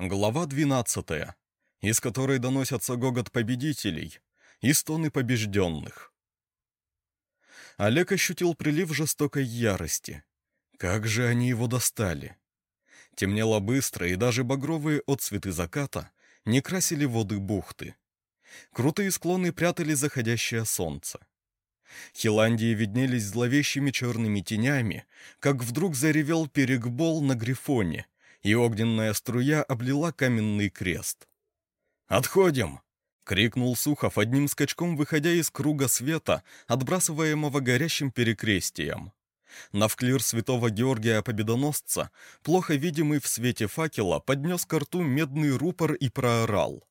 Глава 12, из которой доносятся гогот победителей и стоны побежденных. Олег ощутил прилив жестокой ярости. Как же они его достали? Темнело быстро, и даже багровые отцветы заката не красили воды бухты. Крутые склоны прятали заходящее солнце. Хиландии виднелись зловещими черными тенями, как вдруг заревел перегбол на грифоне — и огненная струя облила каменный крест. «Отходим!» — крикнул Сухов одним скачком, выходя из круга света, отбрасываемого горящим перекрестием. Навклир святого Георгия Победоносца, плохо видимый в свете факела, поднес к рту медный рупор и проорал.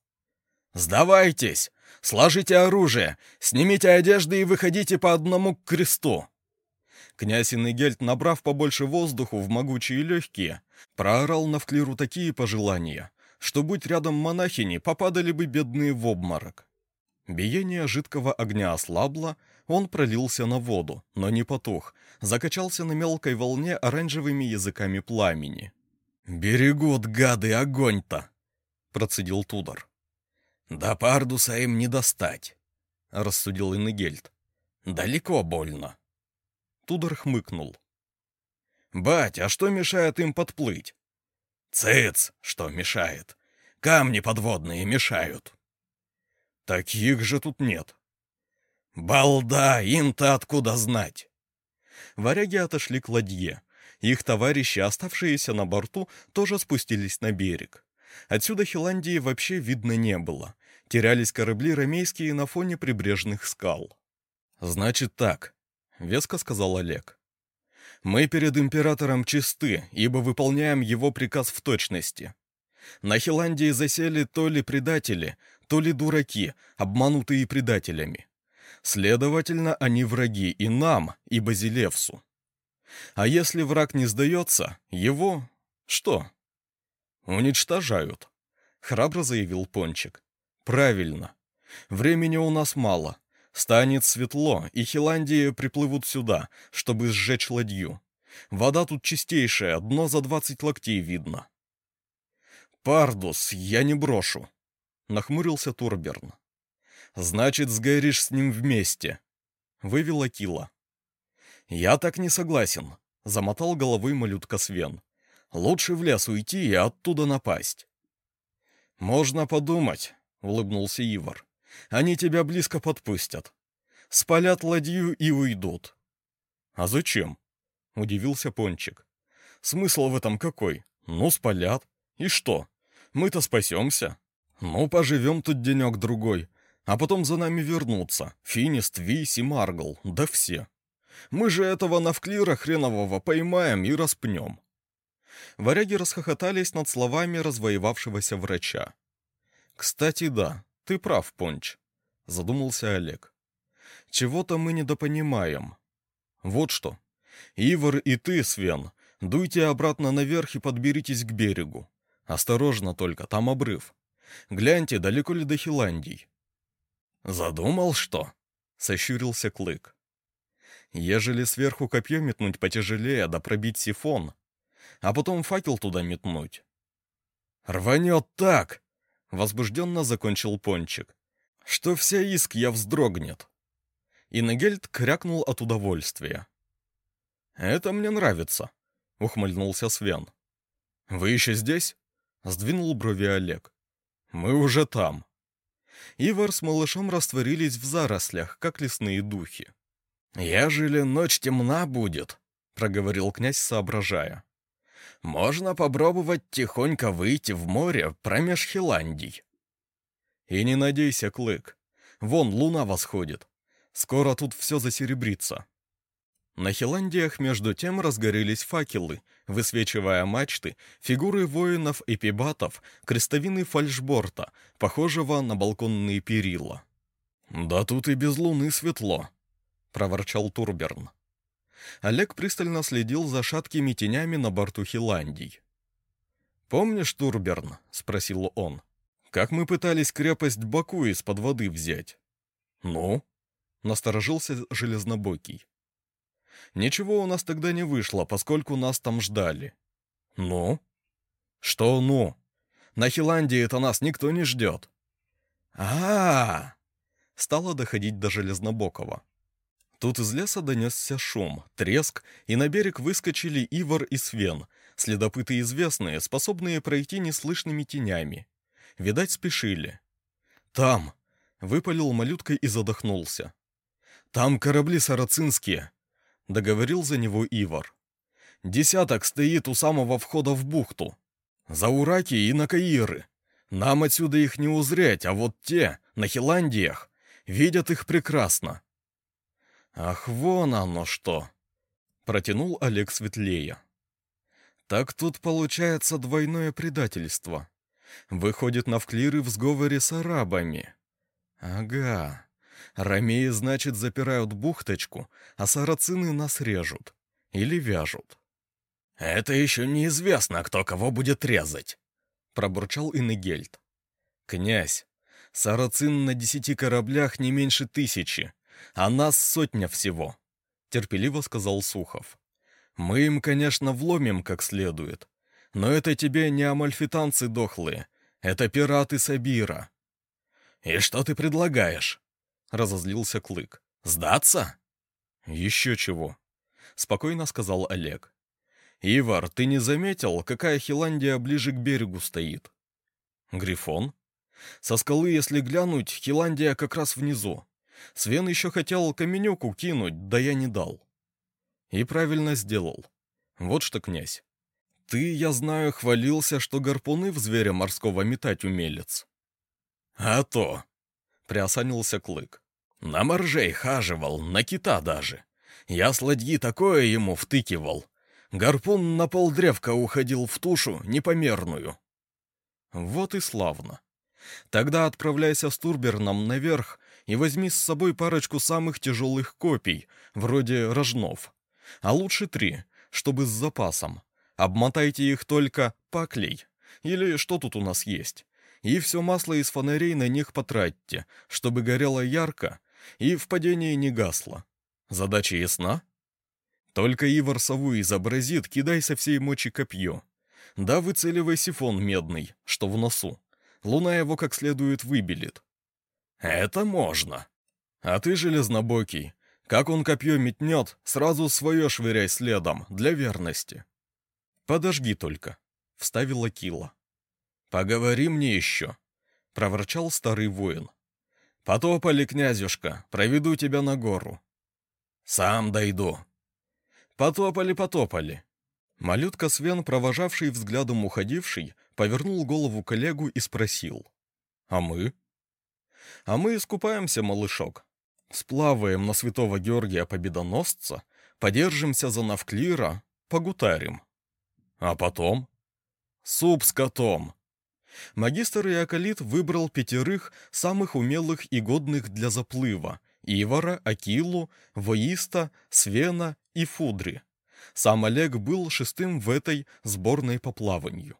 «Сдавайтесь! Сложите оружие! Снимите одежды и выходите по одному к кресту!» Князь Иннегельд, набрав побольше воздуху в могучие легкие, проорал на вклиру такие пожелания, что, будь рядом монахини, попадали бы бедные в обморок. Биение жидкого огня ослабло, он пролился на воду, но не потух, закачался на мелкой волне оранжевыми языками пламени. «Берегут, гады, огонь-то!» — процедил Тудор. «Да пардуса им не достать», — рассудил Иннегельд. «Далеко больно». Тудор хмыкнул. «Бать, а что мешает им подплыть?» «Цыц, что мешает? Камни подводные мешают». «Таких же тут нет». «Балда, им-то откуда знать?» Варяги отошли к ладье. Их товарищи, оставшиеся на борту, тоже спустились на берег. Отсюда Хиландии вообще видно не было. Терялись корабли ромейские на фоне прибрежных скал. «Значит так», — веско сказал Олег. «Мы перед императором чисты, ибо выполняем его приказ в точности. На Хиландии засели то ли предатели, то ли дураки, обманутые предателями. Следовательно, они враги и нам, и Базилевсу. А если враг не сдается, его... что? Уничтожают», — храбро заявил Пончик. «Правильно. Времени у нас мало. Станет светло, и Хиландии приплывут сюда, чтобы сжечь ладью. Вода тут чистейшая, дно за двадцать локтей видно. «Пардус, я не брошу», — нахмурился Турберн. «Значит, сгоришь с ним вместе», — вывел Акила. «Я так не согласен», — замотал головой малютка Свен. «Лучше в лес уйти и оттуда напасть». «Можно подумать», — улыбнулся Ивар. Они тебя близко подпустят. Спалят ладью и уйдут». «А зачем?» — удивился Пончик. «Смысл в этом какой? Ну, спалят. И что? Мы-то спасемся. Ну, поживем тут денек-другой. А потом за нами вернутся. Финист, Вись и Маргл. Да все. Мы же этого навклира хренового поймаем и распнем». Варяги расхохотались над словами развоевавшегося врача. «Кстати, да, «Ты прав, Понч», — задумался Олег. «Чего-то мы недопонимаем. Вот что. Ивар и ты, Свен, дуйте обратно наверх и подберитесь к берегу. Осторожно только, там обрыв. Гляньте, далеко ли до Хиландий». «Задумал, что?» — сощурился Клык. «Ежели сверху копье метнуть потяжелее, да пробить сифон, а потом факел туда метнуть». «Рванет так!» Возбужденно закончил Пончик. «Что вся иск я вздрогнет!» И Нагельд крякнул от удовольствия. «Это мне нравится», — ухмыльнулся Свен. «Вы еще здесь?» — сдвинул брови Олег. «Мы уже там». Ивар с малышом растворились в зарослях, как лесные духи. «Ежели ночь темна будет», — проговорил князь, соображая. Можно попробовать тихонько выйти в море промеж Хиландий. И не надейся, Клык. Вон луна восходит. Скоро тут все засеребрится. На Хиландиях между тем разгорелись факелы, высвечивая мачты, фигуры воинов и пибатов, крестовины фальшборта, похожего на балконные перила. «Да тут и без луны светло», — проворчал Турберн. Олег пристально следил за шаткими тенями на борту Хиландий. «Помнишь, Турберн?» — спросил он. «Как мы пытались крепость Баку из-под воды взять?» «Ну?» — насторожился Железнобокий. «Ничего у нас тогда не вышло, поскольку нас там ждали». «Ну?» «Что «ну?» На Хиландии это нас никто не ждет. а, -а, -а Стало доходить до Железнобокова. Тут из леса донесся шум, треск, и на берег выскочили Ивар и Свен, следопыты известные, способные пройти неслышными тенями. Видать, спешили. «Там!» — выпалил малютка и задохнулся. «Там корабли сарацинские!» — договорил за него Ивар. «Десяток стоит у самого входа в бухту. За Ураки и на Каиры. Нам отсюда их не узреть, а вот те, на Хиландиях, видят их прекрасно». «Ах, вон оно что!» — протянул Олег светлее. «Так тут получается двойное предательство. Выходит, Навклиры в сговоре с арабами. Ага. Ромеи, значит, запирают бухточку, а сарацины нас режут. Или вяжут. «Это еще неизвестно, кто кого будет резать», — пробурчал Иннегельд. «Князь, сарацин на десяти кораблях не меньше тысячи, а нас сотня всего», — терпеливо сказал Сухов. «Мы им, конечно, вломим как следует, но это тебе не амальфитанцы дохлые, это пираты Сабира». «И что ты предлагаешь?» — разозлился Клык. «Сдаться?» «Еще чего», — спокойно сказал Олег. «Ивар, ты не заметил, какая Хиландия ближе к берегу стоит?» «Грифон?» «Со скалы, если глянуть, Хиландия как раз внизу. Свен еще хотел каменюку кинуть, да я не дал». «И правильно сделал. Вот что, князь, ты, я знаю, хвалился, что гарпуны в зверя морского метать умелец. А то, приосанился Клык. На моржей хаживал, на кита даже. Я с ладьи такое ему втыкивал. Гарпун на полдревка уходил в тушу непомерную. Вот и славно. Тогда отправляйся с Турберном наверх и возьми с собой парочку самых тяжелых копий, вроде рожнов. А лучше три, чтобы с запасом. Обмотайте их только паклей. Или что тут у нас есть. И все масло из фонарей на них потратьте, чтобы горело ярко и в падении не гасло. Задача ясна? Только Ивар сову изобразит, кидай со всей мочи копье. Да выцеливай сифон медный, что в носу. Луна его как следует выбелит. Это можно. А ты, железнобокий, как он копье метнет, сразу свое швыряй следом, для верности. «Подожди только», — вставила Кила. «Поговори мне еще», — проворчал старый воин. «Потопали, князюшка, проведу тебя на гору». «Сам дойду». «Потопали, потопали». Малютка Свен, провожавший взглядом уходивший, повернул голову коллегу и спросил. «А мы?» «А мы искупаемся, малышок. Сплаваем на святого Георгия Победоносца, подержимся за Навклира, погутарим». А потом? Суп с котом. Магистр Иоколит выбрал пятерых самых умелых и годных для заплыва – Ивара, Акилу, Воиста, Свена и Фудри. Сам Олег был шестым в этой сборной по плаванию.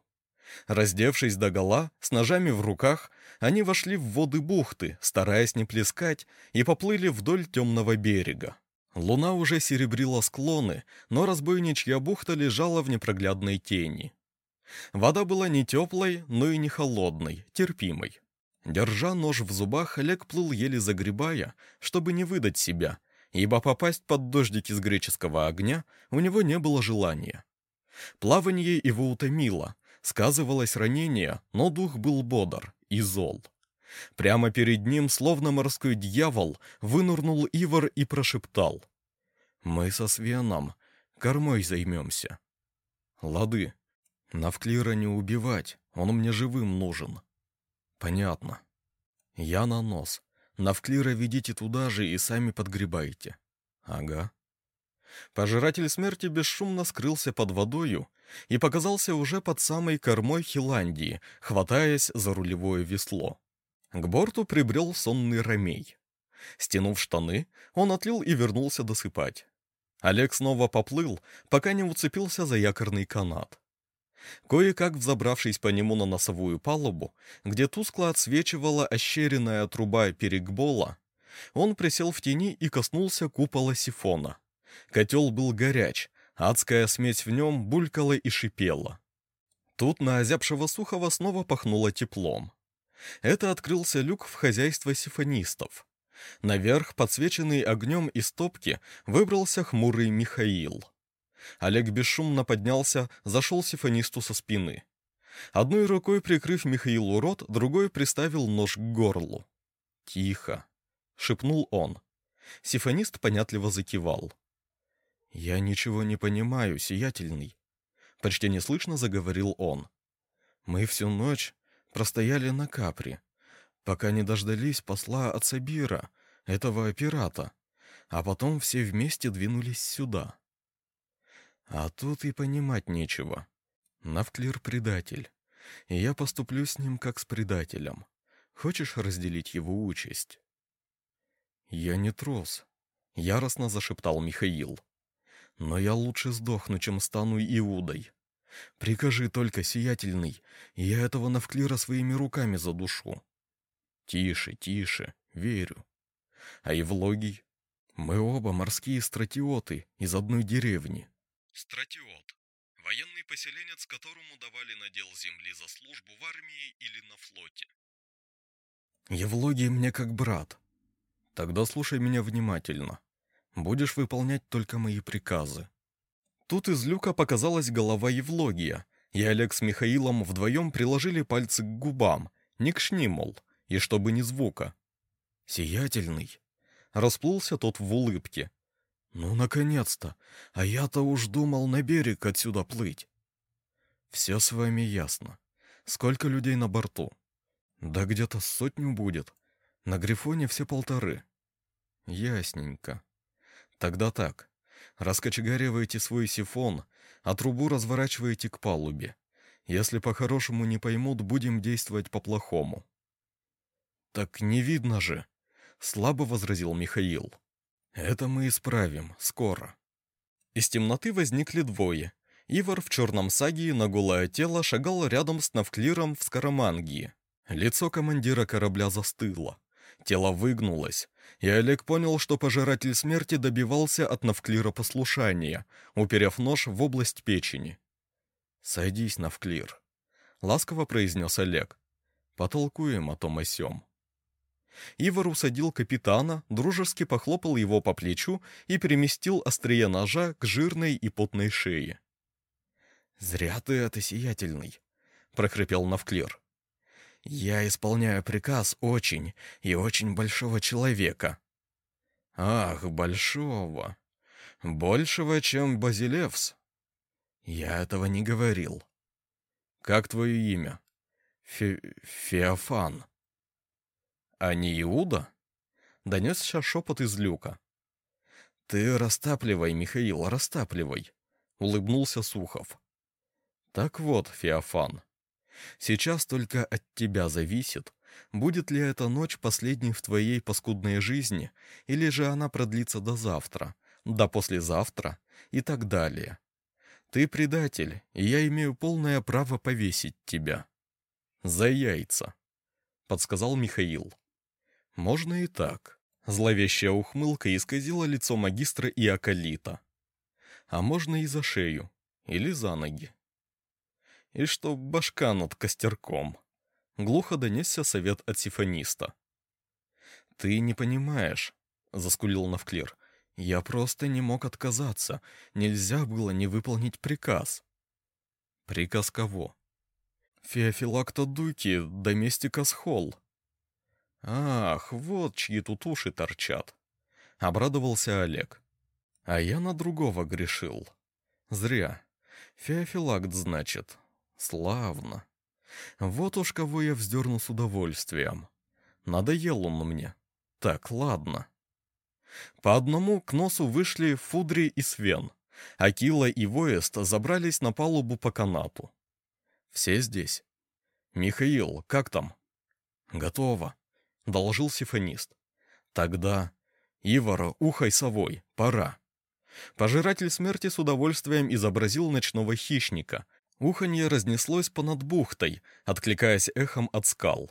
Раздевшись догола, с ножами в руках, они вошли в воды бухты, стараясь не плескать, и поплыли вдоль темного берега. Луна уже серебрила склоны, но разбойничья бухта лежала в непроглядной тени. Вода была не теплой, но и не холодной, терпимой. Держа нож в зубах, Олег плыл еле загребая, чтобы не выдать себя, ибо попасть под дождик из греческого огня у него не было желания. Плавание его утомило, сказывалось ранение, но дух был бодр и зол. Прямо перед ним, словно морской дьявол, вынурнул Ивар и прошептал. «Мы со Свеном кормой займемся». «Лады. Навклира не убивать, он мне живым нужен». «Понятно. Я на нос. Навклира ведите туда же и сами подгребайте». «Ага». Пожиратель смерти бесшумно скрылся под водою и показался уже под самой кормой Хиландии, хватаясь за рулевое весло. К борту прибрел сонный ромей. Стянув штаны, он отлил и вернулся досыпать. Олег снова поплыл, пока не уцепился за якорный канат. Кое-как взобравшись по нему на носовую палубу, где тускло отсвечивала ощеренная труба перегбола, он присел в тени и коснулся купола сифона. Котел был горяч, адская смесь в нем булькала и шипела. Тут на озябшего Сухова снова пахнуло теплом. Это открылся люк в хозяйство сифонистов. Наверх, подсвеченный огнем из топки, выбрался хмурый Михаил. Олег бесшумно поднялся, зашел сифонисту со спины. Одной рукой прикрыв Михаилу рот, другой приставил нож к горлу. «Тихо!» — шепнул он. Сифонист понятливо закивал. «Я ничего не понимаю, сиятельный», — почти неслышно заговорил он. «Мы всю ночь простояли на Капри, пока не дождались посла от Сабира, этого пирата, а потом все вместе двинулись сюда. А тут и понимать нечего. Навклир предатель, и я поступлю с ним как с предателем. Хочешь разделить его участь?» «Я не трус», — яростно зашептал Михаил. «Но я лучше сдохну, чем стану Иудой. Прикажи только, сиятельный, и я этого Навклира своими руками задушу». «Тише, тише, верю. А Евлогий? Мы оба морские стратиоты из одной деревни». Стратиот. Военный поселенец, которому давали надел земли за службу в армии или на флоте. Евлогий мне как брат, Тогда слушай меня внимательно. Будешь выполнять только мои приказы. Тут из люка показалась голова Евлогия, и Олег с Михаилом вдвоем приложили пальцы к губам, не к шнимол, и чтобы ни звука. «Сиятельный!» Расплылся тот в улыбке. «Ну, наконец-то! А я-то уж думал на берег отсюда плыть!» «Все с вами ясно. Сколько людей на борту?» «Да где-то сотню будет. На Грифоне все полторы. Ясненько. Тогда так. Раскочегариваете свой сифон, а трубу разворачиваете к палубе. Если по-хорошему не поймут, будем действовать по-плохому. Так не видно же, слабо возразил Михаил. Это мы исправим, скоро. Из темноты возникли двое. Ивар в черном саге на голое тело шагал рядом с Навклиром в скоромангии. Лицо командира корабля застыло. Тело выгнулось, и Олег понял, что пожиратель смерти добивался от Навклира послушания, уперев нож в область печени. «Сойдись, Навклир», — ласково произнес Олег. «Потолкуем о том о сём». Ивар усадил капитана, дружески похлопал его по плечу и переместил острие ножа к жирной и потной шее. «Зря ты это сиятельный», — прохрипел Навклир. Я исполняю приказ очень и очень большого человека. Ах, большого. Большего, чем Базилевс. Я этого не говорил. Как твое имя? Фе Феофан. А не Иуда? Донесся шепот из люка. Ты растапливай, Михаил, растапливай, улыбнулся Сухов. Так вот, Феофан, Сейчас только от тебя зависит, будет ли эта ночь последней в твоей паскудной жизни, или же она продлится до завтра, до послезавтра и так далее. Ты предатель, и я имею полное право повесить тебя. За яйца, подсказал Михаил. Можно и так. Зловещая ухмылка исказила лицо магистра и акалита. А можно и за шею, или за ноги и что башка над костерком. Глухо донесся совет от сифониста. «Ты не понимаешь», — заскулил Навклир. «Я просто не мог отказаться. Нельзя было не выполнить приказ». «Приказ кого?» «Феофилакта Дуки, доместика Схол». «Ах, вот чьи тут уши торчат», — обрадовался Олег. «А я на другого грешил. Зря. Феофилакт, значит. Славно. Вот уж кого я вздернул с удовольствием. Надоел он мне. Так, ладно. По одному к носу вышли Фудри и Свен. Акила и Воест забрались на палубу по канату. Все здесь. «Михаил, как там?» «Готово», — доложил сифонист. «Тогда, Ивара, ухай совой, пора». Пожиратель смерти с удовольствием изобразил ночного хищника — Уханье разнеслось понад бухтой, откликаясь эхом от скал.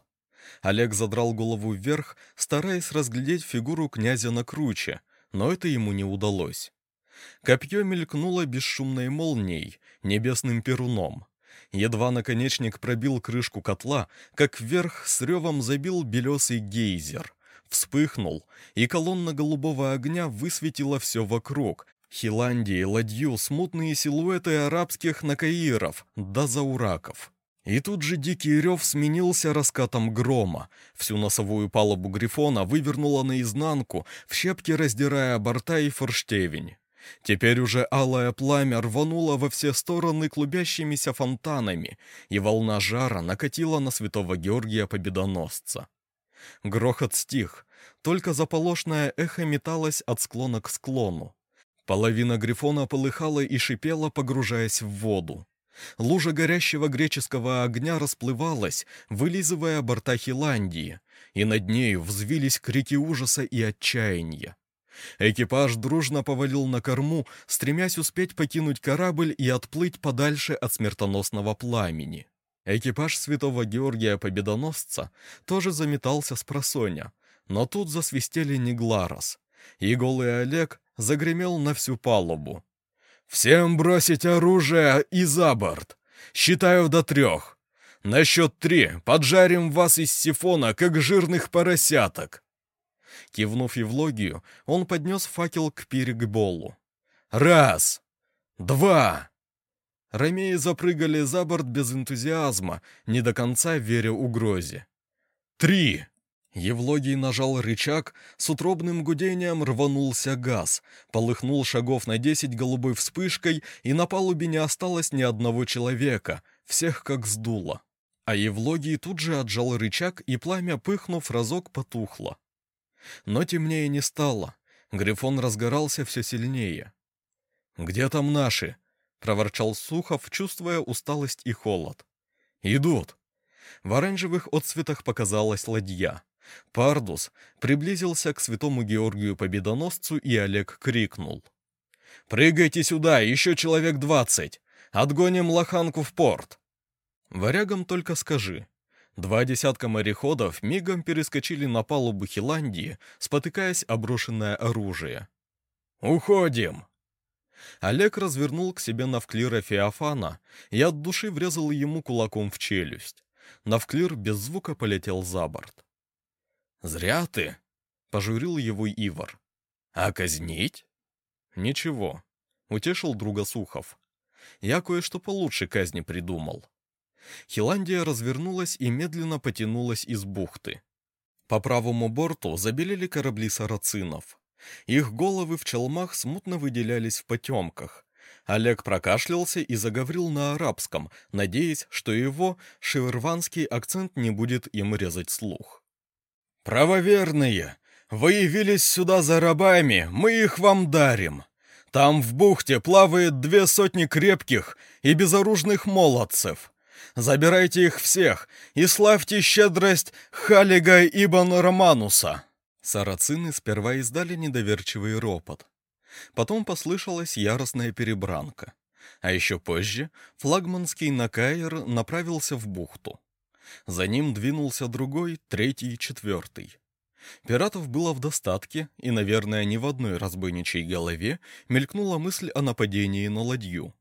Олег задрал голову вверх, стараясь разглядеть фигуру князя на круче, но это ему не удалось. Копье мелькнуло бесшумной молнией, небесным перуном. Едва наконечник пробил крышку котла, как вверх с ревом забил белесый гейзер. Вспыхнул, и колонна голубого огня высветила все вокруг. Хиландии, ладью, смутные силуэты арабских накаиров, да заураков. И тут же дикий рев сменился раскатом грома. Всю носовую палубу Грифона вывернуло наизнанку, в щепки раздирая борта и форштевень. Теперь уже алое пламя рвануло во все стороны клубящимися фонтанами, и волна жара накатила на святого Георгия Победоносца. Грохот стих, только заполошное эхо металось от склона к склону. Половина Грифона полыхала и шипела, погружаясь в воду. Лужа горящего греческого огня расплывалась, вылизывая борта Хиландии, и над нею взвились крики ужаса и отчаяния. Экипаж дружно повалил на корму, стремясь успеть покинуть корабль и отплыть подальше от смертоносного пламени. Экипаж святого Георгия Победоносца тоже заметался с просоня, но тут засвистели Негларос, и голый Олег загремел на всю палубу. «Всем бросить оружие и за борт! Считаю до трех! На счет три поджарим вас из сифона, как жирных поросяток!» Кивнув Евлогию, он поднес факел к Пиригболу. «Раз! Два!» Ромеи запрыгали за борт без энтузиазма, не до конца веря угрозе. «Три!» Евлогий нажал рычаг, с утробным гудением рванулся газ, полыхнул шагов на десять голубой вспышкой, и на палубе не осталось ни одного человека, всех как сдуло. А Евлогий тут же отжал рычаг, и пламя, пыхнув, разок потухло. Но темнее не стало, Грифон разгорался все сильнее. «Где там наши?» — проворчал Сухов, чувствуя усталость и холод. «Идут!» В оранжевых отцветах показалась ладья. Пардус приблизился к святому Георгию Победоносцу, и Олег крикнул. «Прыгайте сюда, еще человек двадцать! Отгоним лоханку в порт!» Варягам только скажи. Два десятка мореходов мигом перескочили на палубу Хиландии, спотыкаясь о брошенное оружие. «Уходим!» Олег развернул к себе Навклира Феофана и от души врезал ему кулаком в челюсть. Навклир без звука полетел за борт. «Зря ты!» — пожурил его Ивар. «А казнить?» «Ничего», — утешил друга Сухов. «Я кое-что получше казни придумал». Хиландия развернулась и медленно потянулась из бухты. По правому борту забелели корабли сарацинов. Их головы в челмах смутно выделялись в потемках. Олег прокашлялся и заговорил на арабском, надеясь, что его шиверванский акцент не будет им резать слух. «Правоверные, вы явились сюда за рабами, мы их вам дарим. Там в бухте плавает две сотни крепких и безоружных молодцев. Забирайте их всех и славьте щедрость Халига Ибн Романуса». Сарацины сперва издали недоверчивый ропот. Потом послышалась яростная перебранка. А еще позже флагманский Накайр направился в бухту. За ним двинулся другой, третий, четвертый. Пиратов было в достатке, и, наверное, ни в одной разбойничьей голове мелькнула мысль о нападении на ладью.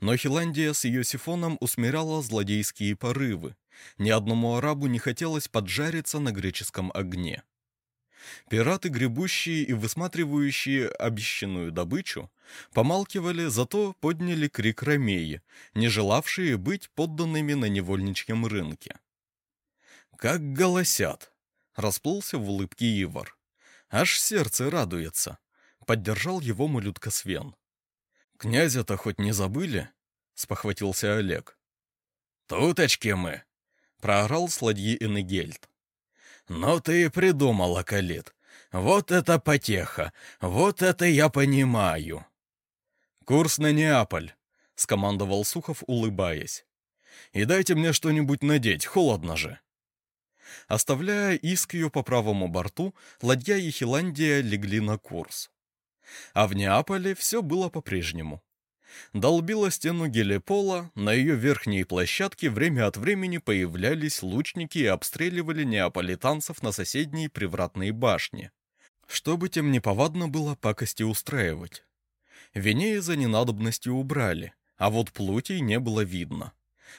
Но Хиландия с ее сифоном усмиряла злодейские порывы. Ни одному арабу не хотелось поджариться на греческом огне. Пираты, гребущие и высматривающие обещанную добычу, помалкивали, зато подняли крик ромеи, не желавшие быть подданными на невольничьем рынке. «Как голосят!» — расплылся в улыбке Ивар. «Аж сердце радуется!» — поддержал его малютка Свен. «Князя-то хоть не забыли?» — спохватился Олег. «Туточки мы!» — проорал с ладьи Энегельд. «Ну ты и придумала, Калит. Вот это потеха! Вот это я понимаю!» «Курс на Неаполь!» — скомандовал Сухов, улыбаясь. «И дайте мне что-нибудь надеть, холодно же!» Оставляя Искию по правому борту, ладья и Хиландия легли на курс. А в Неаполе все было по-прежнему. Долбила стену Гелепола, на ее верхней площадке время от времени появлялись лучники и обстреливали неаполитанцев на соседней привратной башне, чтобы тем неповадно было пакости устраивать. Венеи за ненадобностью убрали, а вот плутей не было видно.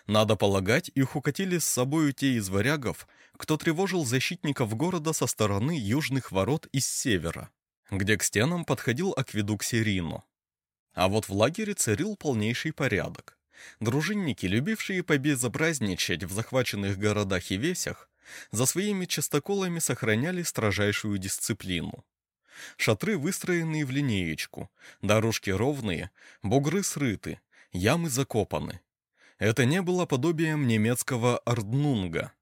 Надо полагать, их укатили с собою те из варягов, кто тревожил защитников города со стороны южных ворот из севера, где к стенам подходил акведук Серино. А вот в лагере царил полнейший порядок. Дружинники, любившие побезобразничать в захваченных городах и весях, за своими частоколами сохраняли строжайшую дисциплину. Шатры выстроенные в линеечку, дорожки ровные, бугры срыты, ямы закопаны. Это не было подобием немецкого орднунга.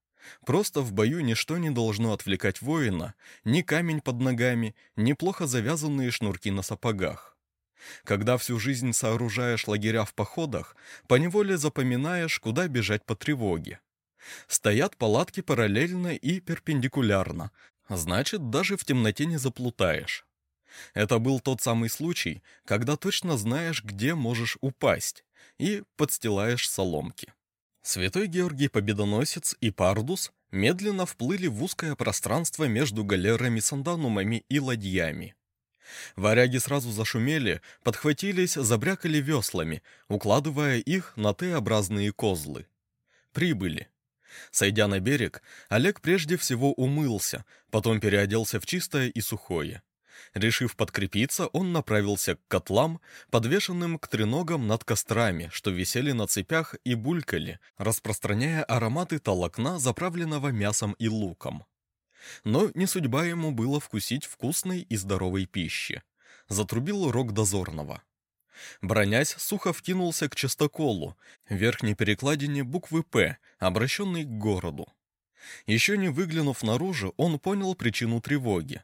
Просто в бою ничто не должно отвлекать воина, ни камень под ногами, ни плохо завязанные шнурки на сапогах. Когда всю жизнь сооружаешь лагеря в походах, поневоле запоминаешь, куда бежать по тревоге. Стоят палатки параллельно и перпендикулярно, значит, даже в темноте не заплутаешь. Это был тот самый случай, когда точно знаешь, где можешь упасть, и подстилаешь соломки. Святой Георгий Победоносец и Пардус медленно вплыли в узкое пространство между галерами санданумами и ладьями. Варяги сразу зашумели, подхватились, забрякали веслами, укладывая их на Т-образные козлы. Прибыли. Сойдя на берег, Олег прежде всего умылся, потом переоделся в чистое и сухое. Решив подкрепиться, он направился к котлам, подвешенным к треногам над кострами, что висели на цепях и булькали, распространяя ароматы толокна, заправленного мясом и луком. Но не судьба ему было вкусить вкусной и здоровой пищи. Затрубил рог дозорного. Бронясь, Сухов кинулся к частоколу, верхней перекладине буквы «П», обращенной к городу. Еще не выглянув наружу, он понял причину тревоги.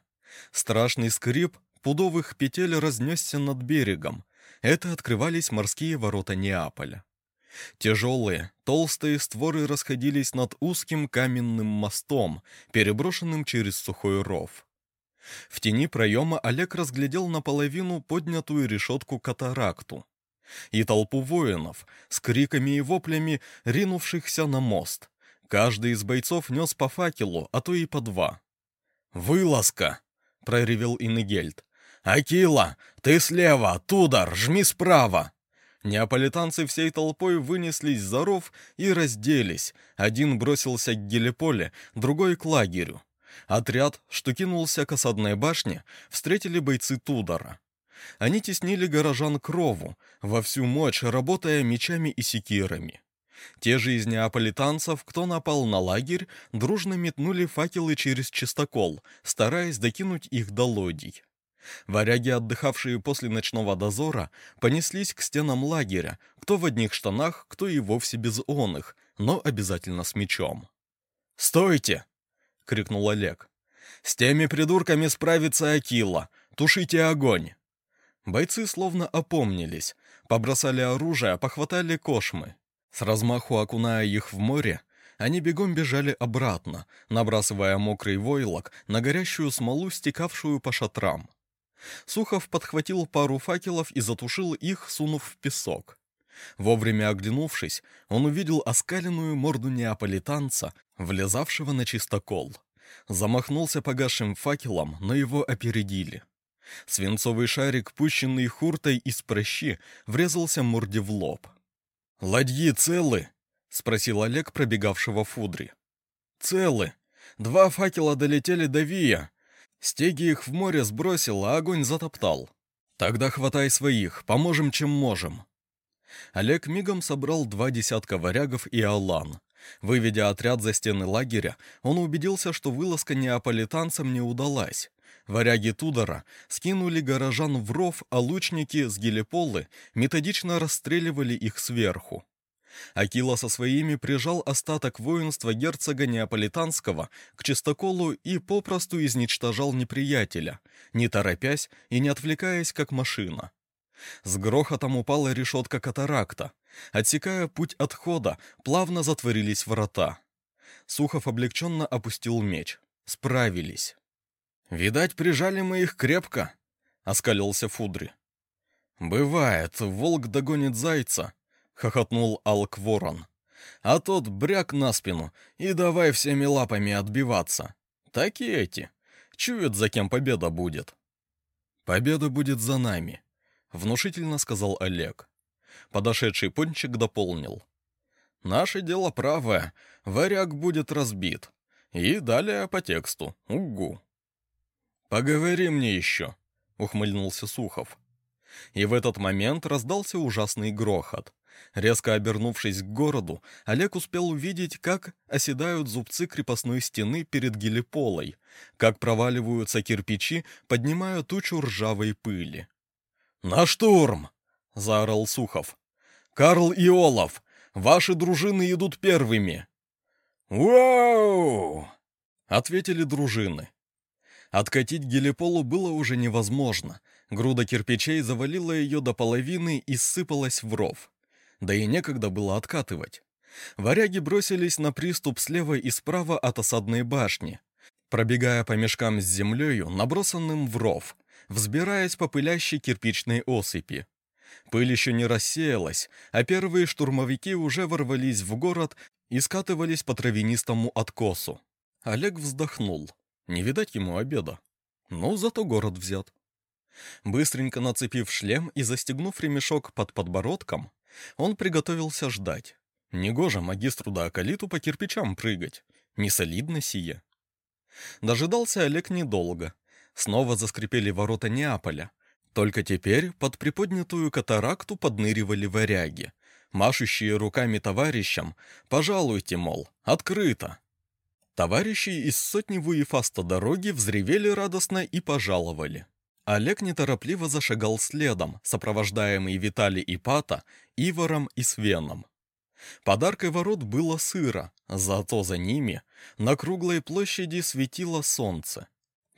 Страшный скрип пудовых петель разнесся над берегом. Это открывались морские ворота Неаполя. Тяжелые, толстые створы расходились над узким каменным мостом, переброшенным через сухой ров. В тени проема Олег разглядел наполовину поднятую решетку катаракту и толпу воинов с криками и воплями, ринувшихся на мост. Каждый из бойцов нес по факелу, а то и по два. «Вылазка!» — проревел Иннегельд. «Акила, ты слева, Тудар, жми справа!» Неаполитанцы всей толпой вынеслись за ров и разделись. Один бросился к гелиполе, другой к лагерю. Отряд, что кинулся к осадной башне, встретили бойцы Тудора. Они теснили горожан к рову, во всю мощь работая мечами и секирами. Те же из неаполитанцев, кто напал на лагерь, дружно метнули факелы через чистокол, стараясь докинуть их до лодий. Варяги, отдыхавшие после ночного дозора, понеслись к стенам лагеря, кто в одних штанах, кто и вовсе без оных, но обязательно с мечом. «Стойте!» — крикнул Олег. «С теми придурками справится Акила! Тушите огонь!» Бойцы словно опомнились, побросали оружие, похватали кошмы. С размаху окуная их в море, они бегом бежали обратно, набрасывая мокрый войлок на горящую смолу, стекавшую по шатрам. Сухов подхватил пару факелов и затушил их, сунув в песок. Вовремя оглянувшись, он увидел оскаленную морду неаполитанца, влезавшего на чистокол. Замахнулся погасшим факелом, но его опередили. Свинцовый шарик, пущенный хуртой из прощи, врезался морде в лоб. «Ладьи целы?» — спросил Олег, пробегавшего Фудри. «Целы. Два факела долетели до Вия. Стеги их в море сбросил, а огонь затоптал. Тогда хватай своих, поможем, чем можем». Олег мигом собрал два десятка варягов и алан. Выведя отряд за стены лагеря, он убедился, что вылазка неаполитанцам не удалась. Варяги Тудора скинули горожан в ров, а лучники с гелиполы методично расстреливали их сверху. Акила со своими прижал остаток воинства герцога Неаполитанского к чистоколу и попросту изничтожал неприятеля, не торопясь и не отвлекаясь, как машина. С грохотом упала решетка катаракта. Отсекая путь отхода, плавно затворились врата. Сухов облегченно опустил меч. Справились. «Видать, прижали мы их крепко», — оскалился Фудри. «Бывает, волк догонит зайца», — хохотнул Алк Ворон. «А тот бряк на спину и давай всеми лапами отбиваться. Такие эти. Чуют, за кем победа будет». «Победа будет за нами», — внушительно сказал Олег. Подошедший пончик дополнил. Наше дело правое. Варяг будет разбит. И далее по тексту. Угу. «Поговори мне еще», — ухмыльнулся Сухов. И в этот момент раздался ужасный грохот. Резко обернувшись к городу, Олег успел увидеть, как оседают зубцы крепостной стены перед гелиполой, как проваливаются кирпичи, поднимая тучу ржавой пыли. «На штурм!» — заорал Сухов. «Карл и Олаф, ваши дружины идут первыми!» «Вау!» — ответили дружины. Откатить гелиполу было уже невозможно. Груда кирпичей завалила ее до половины и сыпалась в ров да и некогда было откатывать. Варяги бросились на приступ слева и справа от осадной башни, пробегая по мешкам с землею, набросанным в ров, взбираясь по пылящей кирпичной осыпи. Пыль еще не рассеялась, а первые штурмовики уже ворвались в город и скатывались по травянистому откосу. Олег вздохнул. Не видать ему обеда. Ну, зато город взят. Быстренько нацепив шлем и застегнув ремешок под подбородком, он приготовился ждать. Негоже магистру да Акалиту по кирпичам прыгать. Не солидно сие. Дожидался Олег недолго. Снова заскрипели ворота Неаполя. Только теперь под приподнятую катаракту подныривали варяги, машущие руками товарищам «Пожалуйте, мол, открыто!» Товарищи из сотни Вуефаста дороги взревели радостно и пожаловали. Олег неторопливо зашагал следом, сопровождаемый Витали Ипата, Ивором и Свеном. Подаркой ворот было сыро, зато за ними на круглой площади светило солнце.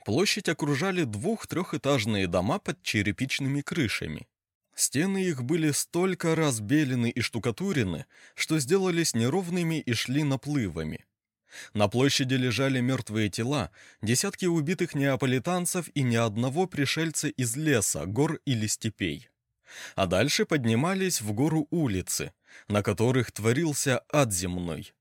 Площадь окружали двух-трехэтажные дома под черепичными крышами. Стены их были столько разбелены и штукатурены, что сделались неровными и шли наплывами. На площади лежали мертвые тела, десятки убитых неаполитанцев и ни одного пришельца из леса, гор или степей. А дальше поднимались в гору улицы, на которых творился ад земной.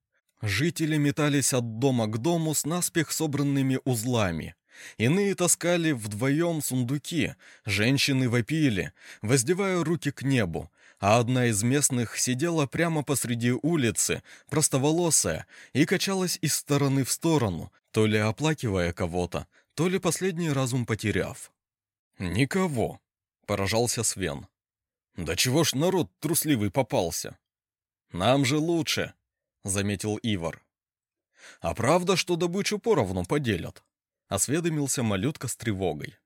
Жители метались от дома к дому с наспех собранными узлами. Иные таскали вдвоем сундуки, женщины вопили, воздевая руки к небу, а одна из местных сидела прямо посреди улицы, простоволосая, и качалась из стороны в сторону, то ли оплакивая кого-то, то ли последний разум потеряв. «Никого», — поражался Свен. «Да чего ж народ трусливый попался?» «Нам же лучше», — заметил Ивар. «А правда, что добычу поровну поделят?» — осведомился малютка с тревогой.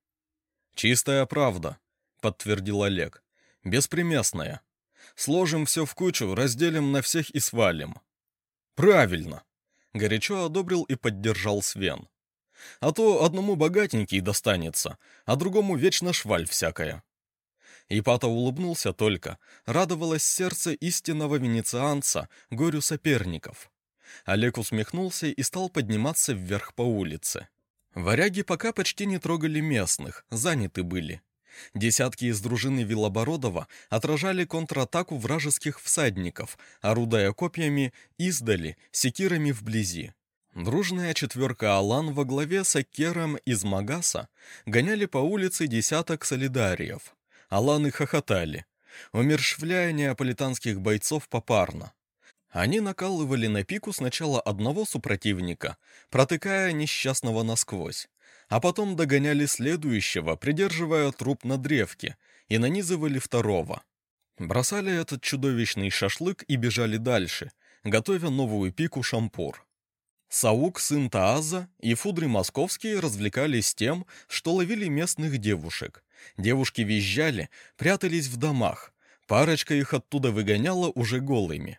«Чистая правда», — подтвердил Олег беспримесная. Сложим все в кучу, разделим на всех и свалим. Правильно. Горячо одобрил и поддержал Свен. А то одному богатенький достанется, а другому вечно шваль всякая. Ипата улыбнулся только, радовалось сердце истинного венецианца, горю соперников. Олег усмехнулся и стал подниматься вверх по улице. Варяги пока почти не трогали местных, заняты были. Десятки из дружины Вилобородова отражали контратаку вражеских всадников, орудая копьями издали, секирами вблизи. Дружная четверка Алан во главе с Акером из Магаса гоняли по улице десяток солидариев. Аланы хохотали, умершвляя неаполитанских бойцов попарно. Они накалывали на пику сначала одного супротивника, протыкая несчастного насквозь, а потом догоняли следующего, придерживая труп на древке, и нанизывали второго. Бросали этот чудовищный шашлык и бежали дальше, готовя новую пику шампур. Саук, сын Тааза и Фудри Московские развлекались тем, что ловили местных девушек. Девушки визжали, прятались в домах, парочка их оттуда выгоняла уже голыми.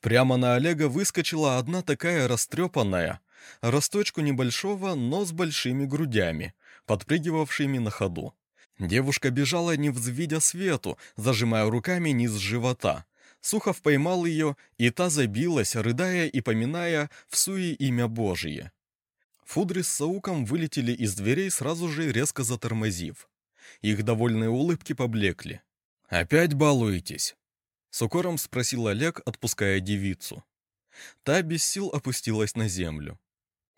Прямо на Олега выскочила одна такая растрепанная, росточку небольшого, но с большими грудями, подпрыгивавшими на ходу. Девушка бежала, не взвидя свету, зажимая руками низ живота. Сухов поймал ее, и та забилась, рыдая и поминая в суе имя Божие. Фудри с Сауком вылетели из дверей, сразу же резко затормозив. Их довольные улыбки поблекли. «Опять балуетесь?» С укором спросил Олег, отпуская девицу. Та без сил опустилась на землю.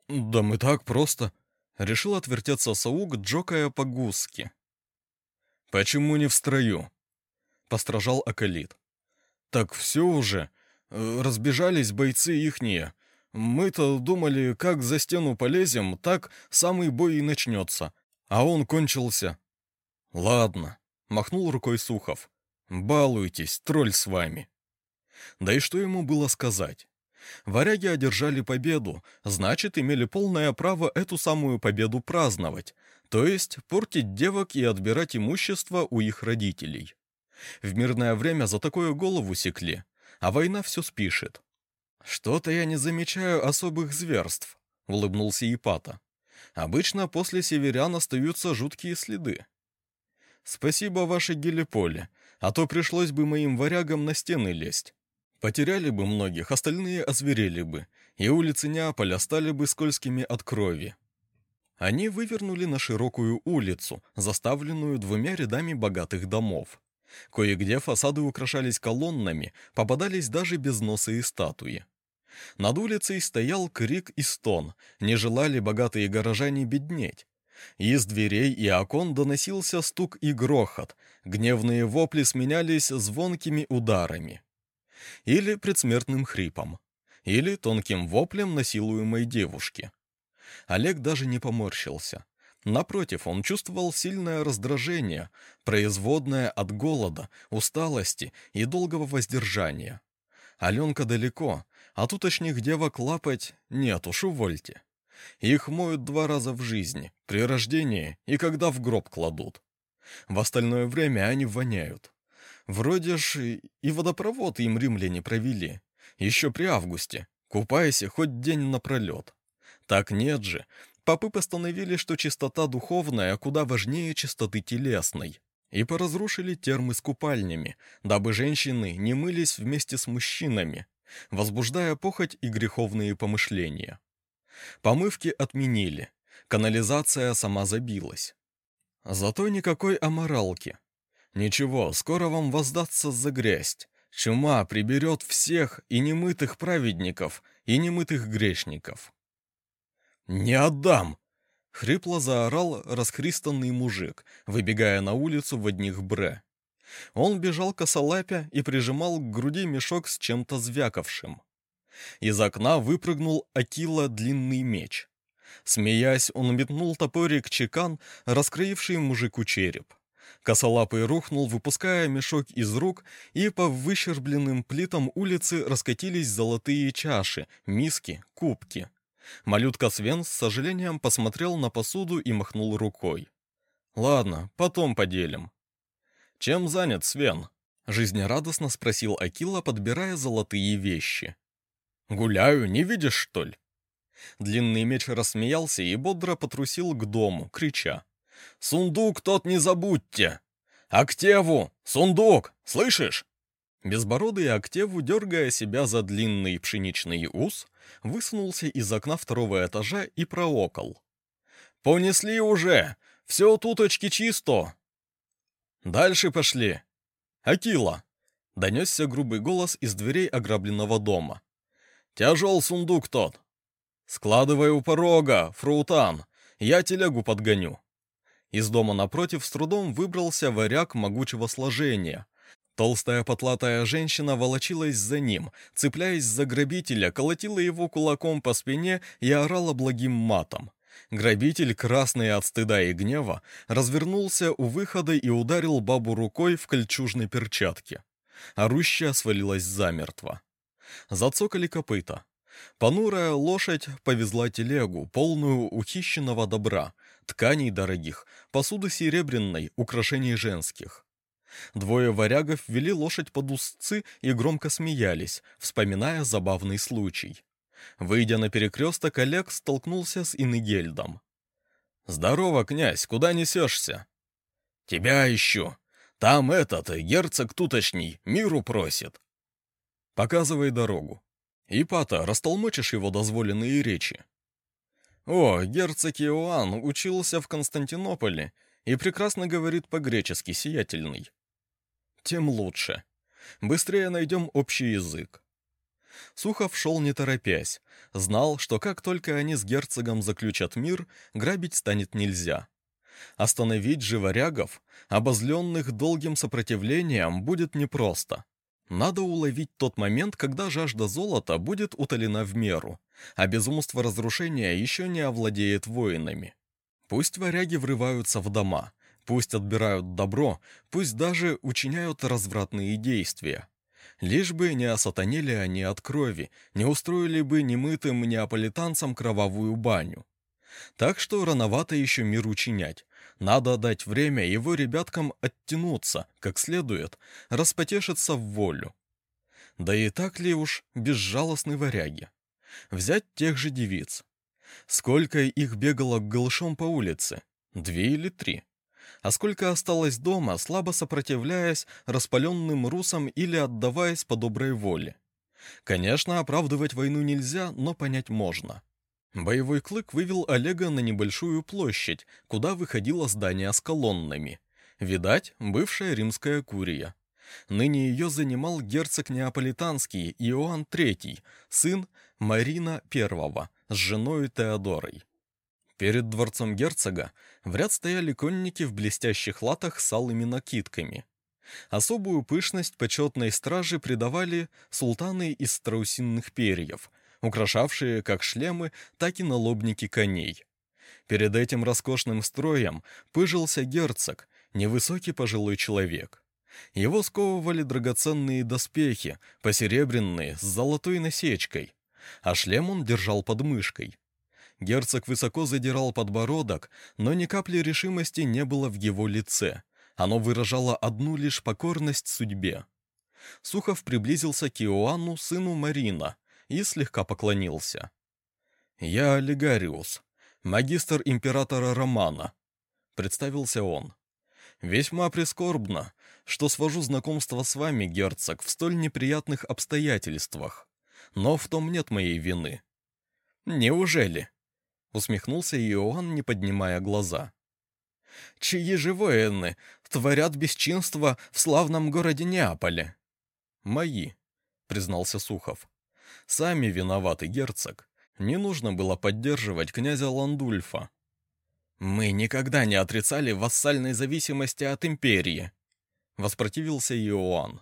«Да мы так просто...» — решил отвертеться Саук, джокая по-гусски. «Почему не в строю?» — постражал Акалит. «Так все уже. Э, разбежались бойцы ихние. Мы-то думали, как за стену полезем, так самый бой и начнется. А он кончился. Ладно, махнул рукой Сухов. Балуйтесь, тролль с вами. Да и что ему было сказать? Варяги одержали победу, значит, имели полное право эту самую победу праздновать, то есть портить девок и отбирать имущество у их родителей. В мирное время за такое голову секли, а война все спишет. «Что-то я не замечаю особых зверств», — улыбнулся Ипата. «Обычно после северян остаются жуткие следы». «Спасибо, ваше гелиполе, а то пришлось бы моим варягам на стены лезть. Потеряли бы многих, остальные озверели бы, и улицы Неаполя стали бы скользкими от крови». Они вывернули на широкую улицу, заставленную двумя рядами богатых домов. Кое-где фасады украшались колоннами, попадались даже безносые статуи. Над улицей стоял крик и стон, не желали богатые горожане беднеть. Из дверей и окон доносился стук и грохот, гневные вопли сменялись звонкими ударами. Или предсмертным хрипом, или тонким воплем насилуемой девушки. Олег даже не поморщился. Напротив, он чувствовал сильное раздражение, производное от голода, усталости и долгого воздержания. Аленка далеко, а тутошних девок лапать нет уж, увольте. Их моют два раза в жизни, при рождении и когда в гроб кладут. В остальное время они воняют. Вроде ж и водопровод им римляне провели, еще при августе, купайся хоть день напролет. Так нет же, Попы постановили, что чистота духовная куда важнее чистоты телесной, и поразрушили термы с купальнями, дабы женщины не мылись вместе с мужчинами, возбуждая похоть и греховные помышления. Помывки отменили, канализация сама забилась. Зато никакой аморалки. Ничего, скоро вам воздастся за грязь. Чума приберет всех и немытых праведников, и немытых грешников. «Не отдам!» — хрипло заорал расхристанный мужик, выбегая на улицу в одних бре. Он бежал косолапя и прижимал к груди мешок с чем-то звякавшим. Из окна выпрыгнул Акила длинный меч. Смеясь, он метнул топорик чекан, раскроивший мужику череп. Косолапый рухнул, выпуская мешок из рук, и по выщербленным плитам улицы раскатились золотые чаши, миски, кубки. Малютка Свен с сожалением посмотрел на посуду и махнул рукой. «Ладно, потом поделим». «Чем занят Свен?» — жизнерадостно спросил Акила, подбирая золотые вещи. «Гуляю, не видишь, что ли?» Длинный меч рассмеялся и бодро потрусил к дому, крича. «Сундук тот не забудьте! Актеву! Сундук! Слышишь?» Безбородый Актеву, дергая себя за длинный пшеничный ус, высунулся из окна второго этажа и проокол. «Понесли уже! Все туточки чисто!» «Дальше пошли!» «Акила!» — донесся грубый голос из дверей ограбленного дома. «Тяжел сундук тот!» «Складывай у порога, фрутан! Я телегу подгоню!» Из дома напротив с трудом выбрался варяг могучего сложения, Толстая потлатая женщина волочилась за ним, цепляясь за грабителя, колотила его кулаком по спине и орала благим матом. Грабитель, красный от стыда и гнева, развернулся у выхода и ударил бабу рукой в кольчужной перчатке. Орущая свалилась замертво. Зацокали копыта. Понурая лошадь повезла телегу, полную ухищенного добра, тканей дорогих, посуды серебряной, украшений женских. Двое варягов вели лошадь под узцы и громко смеялись, вспоминая забавный случай. Выйдя на перекресток, Олег столкнулся с Инегельдом. «Здорово, князь, куда несешься?» «Тебя ищу. Там этот, герцог туточний, миру просит». «Показывай дорогу. Ипата, растолмочишь его дозволенные речи?» «О, герцог Иоанн учился в Константинополе и прекрасно говорит по-гречески, сиятельный тем лучше. Быстрее найдем общий язык. Сухов шел не торопясь, знал, что как только они с герцогом заключат мир, грабить станет нельзя. Остановить же варягов, обозленных долгим сопротивлением, будет непросто. Надо уловить тот момент, когда жажда золота будет утолена в меру, а безумство разрушения еще не овладеет воинами. Пусть варяги врываются в дома, пусть отбирают добро, пусть даже учиняют развратные действия. Лишь бы не осатанели они от крови, не устроили бы немытым неаполитанцам кровавую баню. Так что рановато еще мир учинять. Надо дать время его ребяткам оттянуться, как следует, распотешиться в волю. Да и так ли уж безжалостны варяги? Взять тех же девиц. Сколько их бегало голышом по улице? Две или три? А сколько осталось дома, слабо сопротивляясь распаленным русам или отдаваясь по доброй воле? Конечно, оправдывать войну нельзя, но понять можно. Боевой клык вывел Олега на небольшую площадь, куда выходило здание с колоннами. Видать, бывшая римская курия. Ныне ее занимал герцог Неаполитанский Иоанн III, сын Марина I, с женой Теодорой. Перед дворцом герцога в ряд стояли конники в блестящих латах с алыми накидками. Особую пышность почетной стражи придавали султаны из страусинных перьев – украшавшие как шлемы, так и налобники коней. Перед этим роскошным строем пыжился герцог, невысокий пожилой человек. Его сковывали драгоценные доспехи, посеребряные, с золотой насечкой, а шлем он держал под мышкой. Герцог высоко задирал подбородок, но ни капли решимости не было в его лице. Оно выражало одну лишь покорность судьбе. Сухов приблизился к Иоанну, сыну Марина, и слегка поклонился. «Я Олигариус, магистр императора Романа», — представился он. «Весьма прискорбно, что свожу знакомство с вами, герцог, в столь неприятных обстоятельствах, но в том нет моей вины». «Неужели?» — усмехнулся Иоанн, не поднимая глаза. «Чьи же воины творят бесчинство в славном городе Неаполе?» «Мои», — признался Сухов. Сами виноваты, герцог. Не нужно было поддерживать князя Ландульфа. Мы никогда не отрицали вассальной зависимости от империи, воспротивился Иоанн.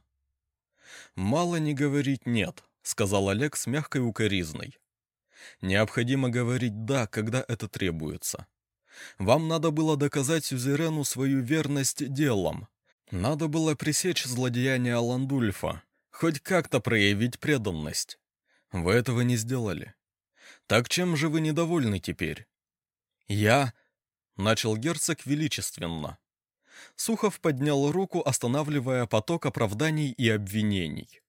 Мало не говорить нет, сказал Олег с мягкой укоризной. Необходимо говорить «да», когда это требуется. Вам надо было доказать сюзерену свою верность делом. Надо было пресечь злодеяние Ландульфа, хоть как-то проявить преданность. Вы этого не сделали. Так чем же вы недовольны теперь? Я... Начал герцог величественно. Сухов поднял руку, останавливая поток оправданий и обвинений.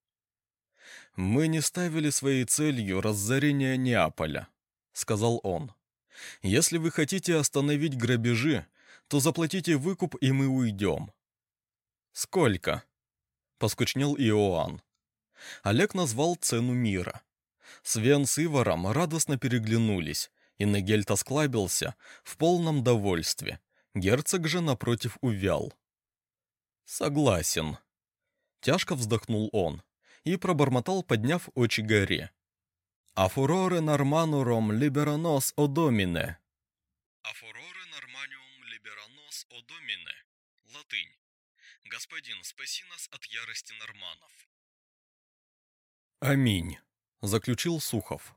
«Мы не ставили своей целью разорение Неаполя», — сказал он. «Если вы хотите остановить грабежи, то заплатите выкуп, и мы уйдем». «Сколько?» — поскучнел Иоанн. Олег назвал цену мира. Свен с Иваром радостно переглянулись, и Негельт осклабился в полном довольстве. Герцог же, напротив, увял. «Согласен». Тяжко вздохнул он и пробормотал, подняв очи горе. «А фуроре нормануром либеранос одомине». «А фуроре норманиум либеранос одомине». Латынь. «Господин, спаси нас от ярости норманов». Аминь заключил Сухов.